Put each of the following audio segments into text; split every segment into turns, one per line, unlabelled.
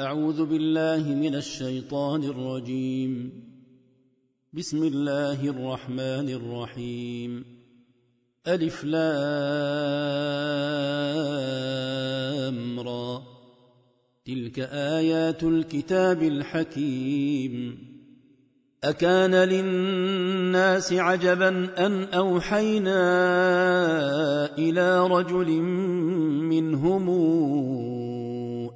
أعوذ بالله من الشيطان الرجيم. بسم الله الرحمن الرحيم. ألف لام را. تلك آيات الكتاب الحكيم. أكان للناس عجبا أن أوحينا إلى رجل منهم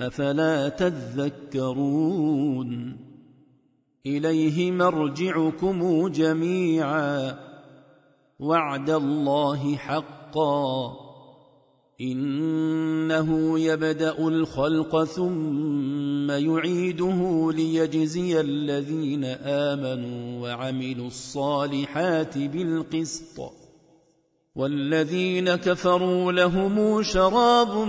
أفلا تذكرون؟ إليه مرجعكم جميعا. وعد الله حقا. إنه يبدأ الخلق ثم يعيده ليجزي الذين آمنوا وعملوا الصالحات بالقسط. والذين كفروا لهم شراب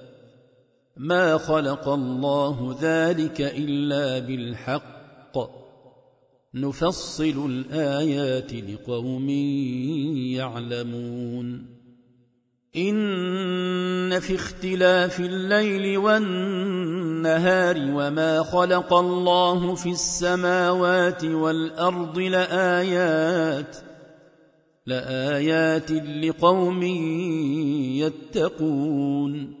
ما خلق الله ذلك إلا بالحق. نفصل الآيات لقوم يعلمون. إن في اختلاف الليل والنهار وما خلق الله في السماوات والأرض لآيات لآيات لقوم يتقون.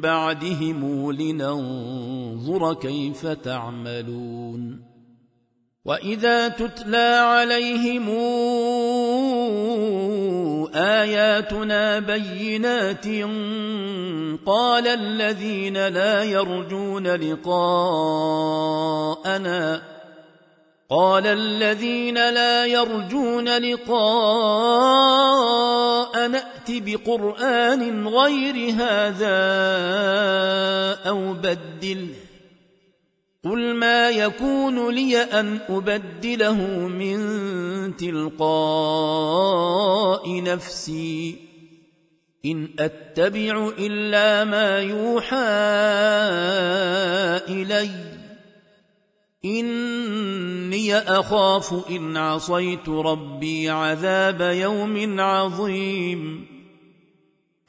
بعدهم لننظر كيف تعملون وإذا تتلى عليهم آياتنا بينات قال الذين لا يرجون لقاءنا قال الذين لا يرجون لقاء بقرآن غير هذا أو بدله قل ما يكون لي أن أبدله من تلقاء نفسي. إن أتبع إلا ما يوحى إلي. إني أخاف إن عصيت ربي عذاب يوم عظيم.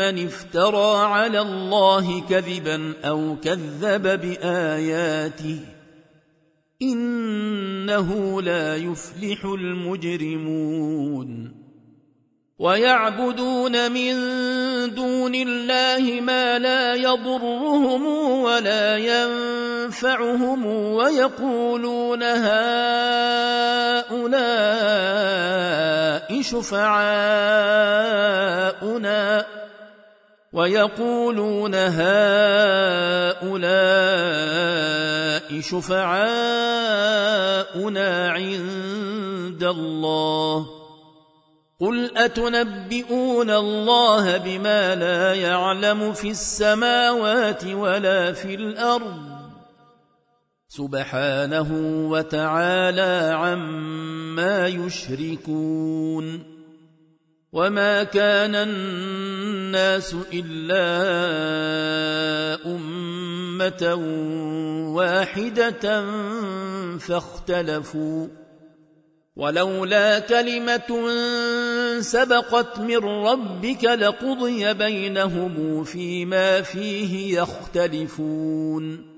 افترى على الله كذبا أو كذب باياته انه لا يفلح المجرمون ويعبدون من دون الله ما لا يضرهم ولا ينفعهم ويقولون هؤلاء شفعاؤنا ويقولون هؤلاء شفعاؤنا عند الله. قل أتنبئون الله بما لا يعلم في السماوات ولا في الأرض؟ سبحانه وتعالى عما يشركون. وما كان الناس الا امه واحدة فاختلفوا ولولا كلمه سبقت من ربك لقضي بينهم فيما فيه يختلفون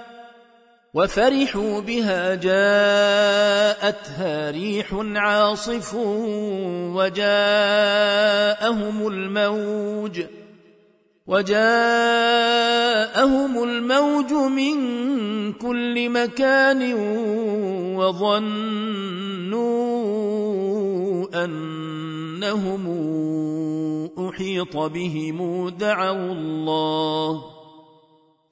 وفرحوا بها جاءتها ريح عاصف وجاءهم الموج ۖ وجاءهم الموج من كل مكان وظنوا أنهم أحيط بهم دعوا الله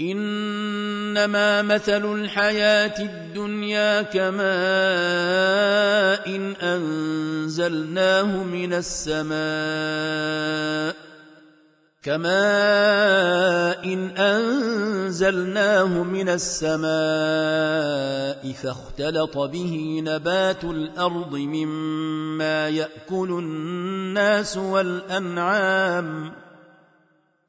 إنما مثل الحياة الدنيا كماء إن أنزلناه من السماء كماء إن أنزلناه من السماء فاختلط به نبات الأرض مما يأكل الناس والأنعام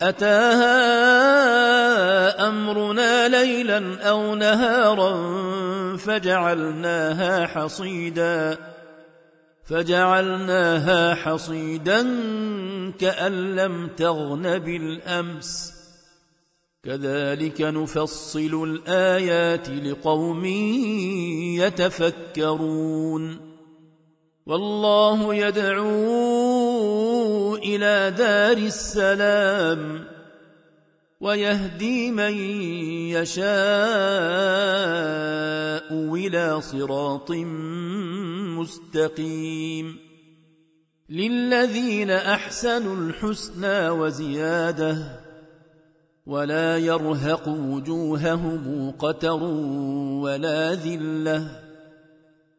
أتاها أمرنا ليلا أو نهارا فجعلناها حصيدا فجعلناها حصيدا كأن لم تغن بالأمس. كذلك نفصل الآيات لقوم يتفكرون. والله يدعو إلى دار السلام ويهدي من يشاء إلى صراط مستقيم. للذين أحسنوا الحسنى وزيادة ولا يرهق وجوههم قتر ولا ذلة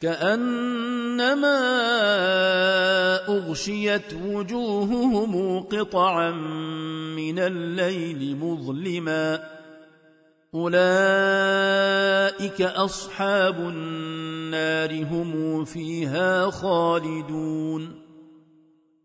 كأنما أغشيت وجوههم قطعا من الليل مظلما أولئك أصحاب النار هم فيها خالدون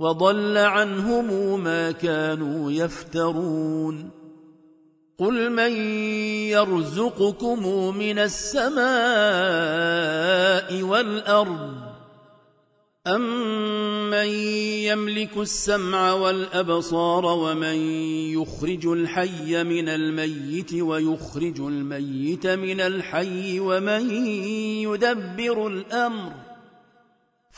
وضل عنهم ما كانوا يفترون. قل من يرزقكم من السماء والأرض أمن يملك السمع والأبصار ومن يخرج الحي من الميت ويخرج الميت من الحي ومن يدبر الأمر ۖ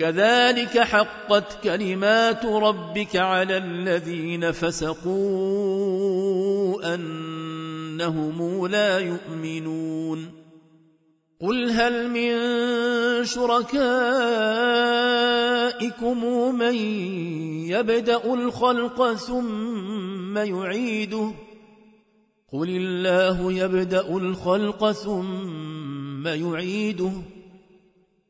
كذلك حقت كلمات ربك على الذين فسقوا أنهم لا يؤمنون. قل هل من شركائكم من يبدأ الخلق ثم يعيده؟ قل الله يبدأ الخلق ثم يعيده.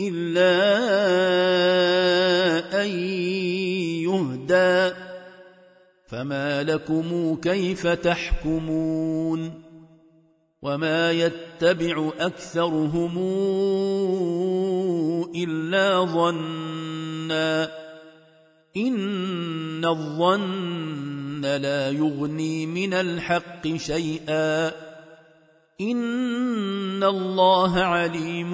إلا أن يهدى. فما لكم كيف تحكمون؟ وما يتبع أكثرهم إلا ظنا. إن الظن لا يغني من الحق شيئا. إن الله عليم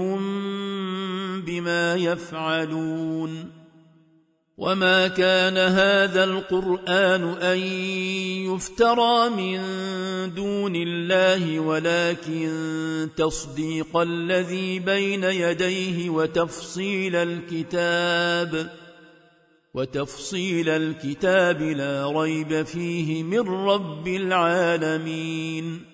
بما يفعلون وما كان هذا القرآن أن يفترى من دون الله ولكن تصديق الذي بين يديه وتفصيل الكتاب وتفصيل الكتاب لا ريب فيه من رب العالمين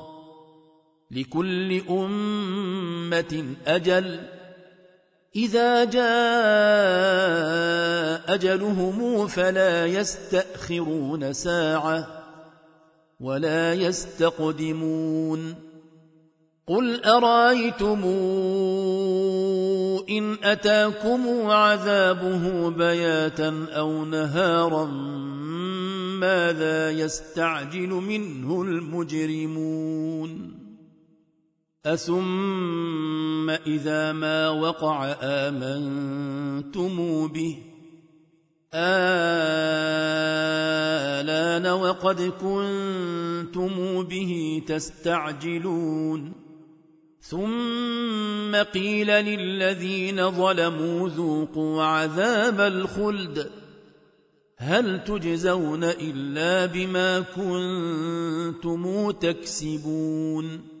لكل أمة أجل. إذا جاء أجلهم فلا يستأخرون ساعة ولا يستقدمون. قل أرأيتم إن أتاكم عذابه بياتا أو نهارا ماذا يستعجل منه المجرمون؟ أثم إذا ما وقع آمنتم به؟ آلان وقد كنتم به تستعجلون. ثم قيل للذين ظلموا ذوقوا عذاب الخلد. هل تجزون إلا بما كنتم تكسبون؟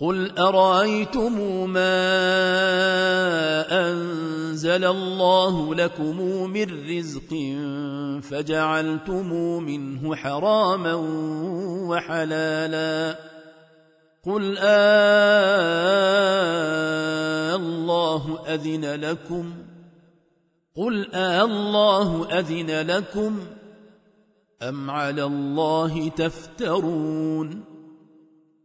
قل أرأيتم ما أنزل الله لكم من رزق فجعلتم منه حراما وحلالا قل آه الله أذن لكم قل آه الله أذن لكم أم على الله تفترون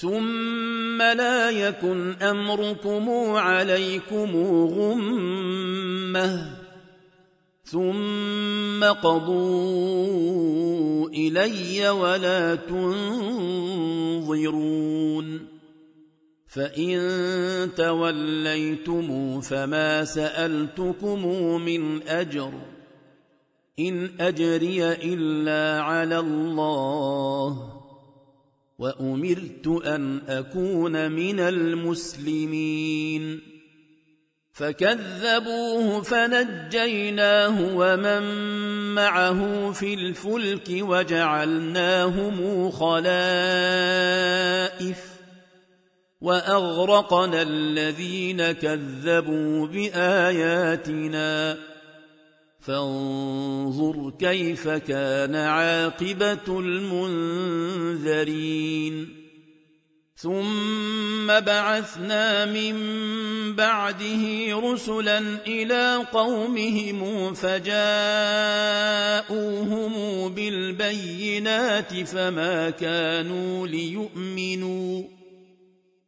ثم لا يكن أمركم عليكم غمة. ثم قضوا إلي ولا تنظرون. فإن توليتم فما سألتكم من أجر. إن أجري إلا على الله. وأمرت أن أكون من المسلمين. فكذبوه فنجيناه ومن معه في الفلك وجعلناهم خلائف. وأغرقنا الذين كذبوا بآياتنا. فانظر كيف كان عاقبة المنذرين. ثم بعثنا من بعده رسلا إلى قومهم فجاءوهم بالبينات فما كانوا ليؤمنوا.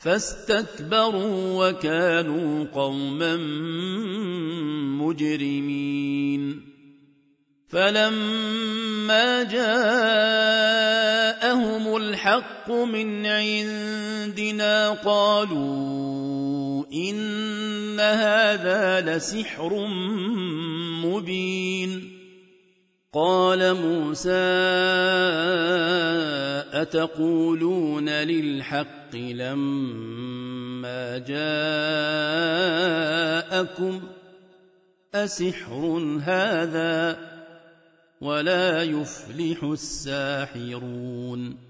فاستكبروا وكانوا قوما مجرمين. فلما جاءهم الحق من عندنا قالوا إن هذا لسحر مبين. قال موسى أتقولون للحق لما جاءكم؟ أسحر هذا ولا يفلح الساحرون.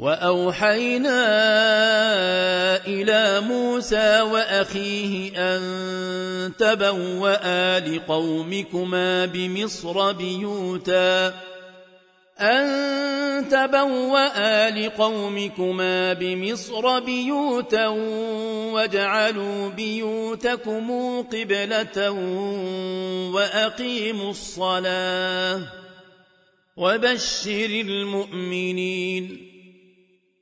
وأوحينا إلى موسى وأخيه أن تبوأ لقومكما بمصر بيوتا. أن تبوأ لقومكما بمصر بيوتا واجعلوا بيوتكم قبلة وأقيموا الصلاة وبشر المؤمنين.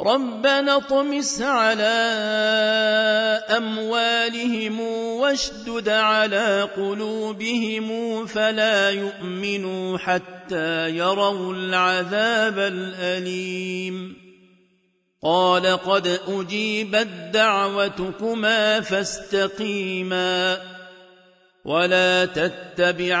ربنا اطمس على أموالهم واشدد على قلوبهم فلا يؤمنوا حتى يروا العذاب الأليم. قال قد أجيبت دعوتكما فاستقيما ولا تتبعان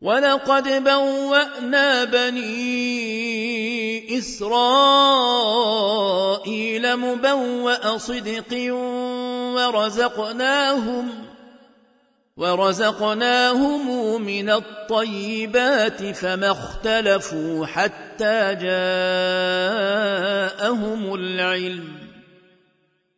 ولقد بوأنا بني إسرائيل مبوأ صدق ورزقناهم ورزقناهم من الطيبات فما اختلفوا حتى جاءهم العلم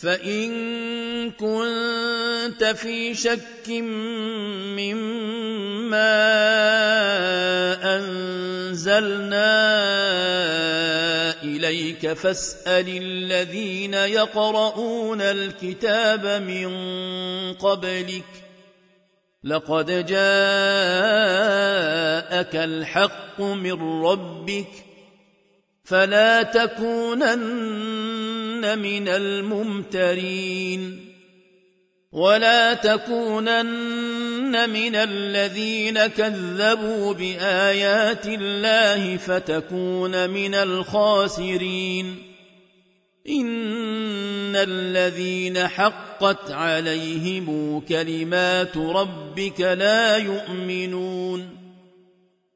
فإن كنت في شك مما أنزلنا إليك فاسأل الذين يقرؤون الكتاب من قبلك لقد جاءك الحق من ربك فلا تكونن من الممترين. ولا تكونن من الذين كذبوا بآيات الله فتكون من الخاسرين. إن الذين حقت عليهم كلمات ربك لا يؤمنون.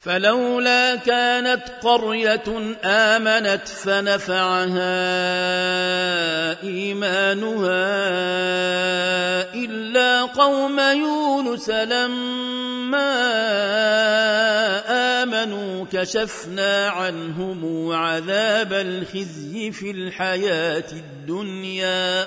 فلولا كانت قرية آمنت فنفعها إيمانها إلا قوم يونس لما آمنوا كشفنا عنهم عذاب الخزي في الحياة الدنيا.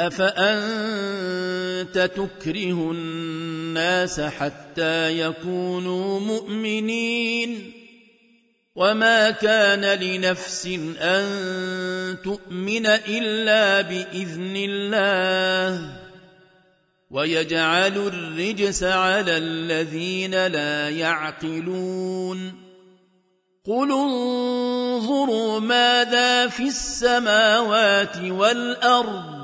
أفأنت تكره الناس حتى يكونوا مؤمنين؟ وما كان لنفس أن تؤمن إلا بإذن الله. ويجعل الرجس على الذين لا يعقلون. قل انظروا ماذا في السماوات والأرض.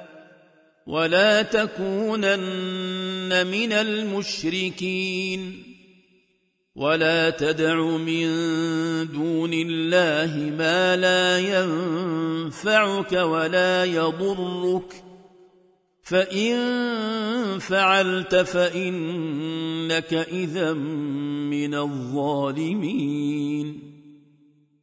ولا تكونن من المشركين ولا تدع من دون الله ما لا ينفعك ولا يضرك فإن فعلت فإنك إذا من الظالمين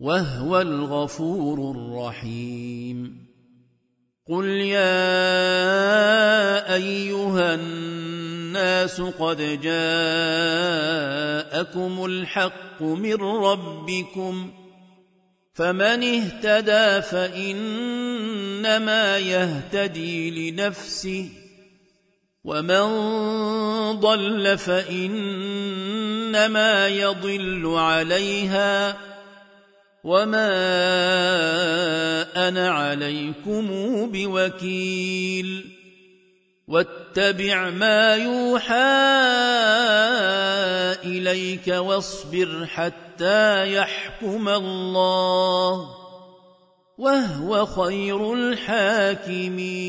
وهو الغفور الرحيم. قل يا أيها الناس قد جاءكم الحق من ربكم فمن اهتدى فإنما يهتدي لنفسه ومن ضل فإنما يضل عليها وما أنا عليكم بوكيل واتبع ما يوحى اليك واصبر حتى يحكم الله وهو خير الحاكمين